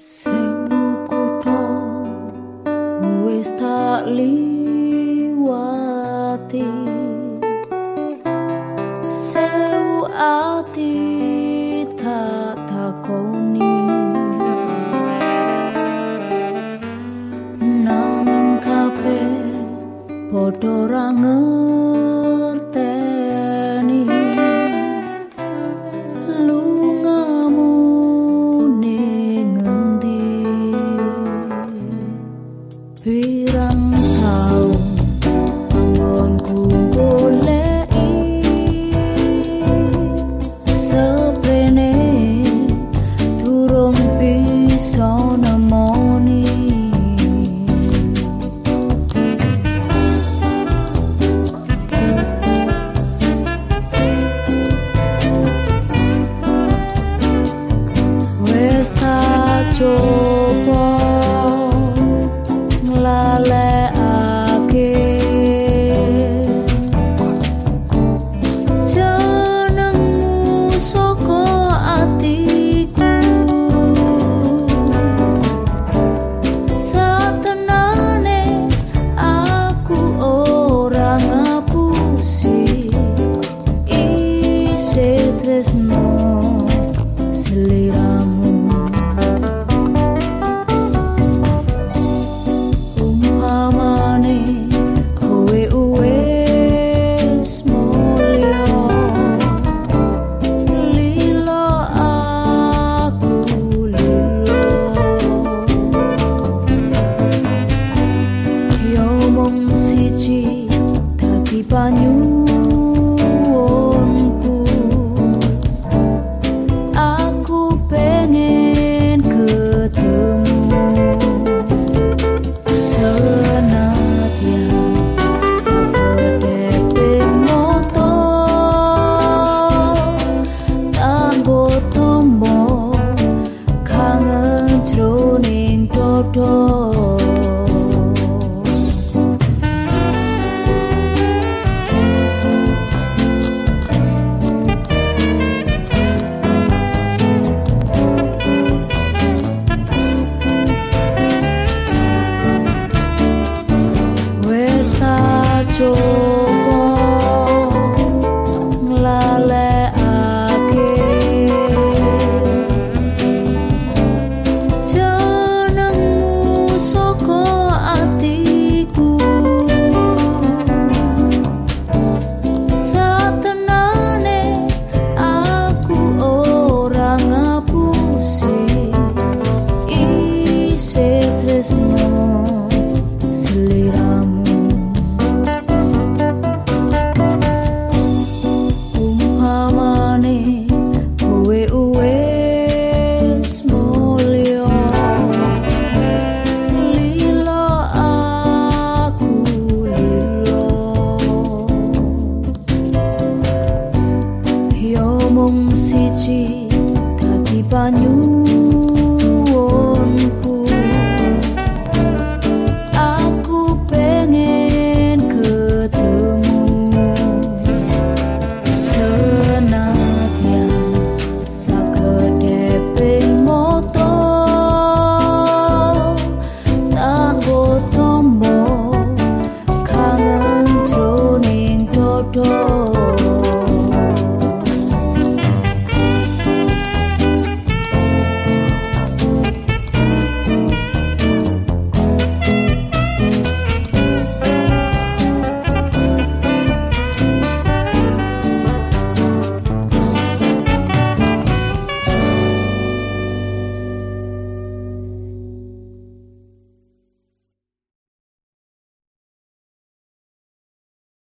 Sebuku wis tak liwati ati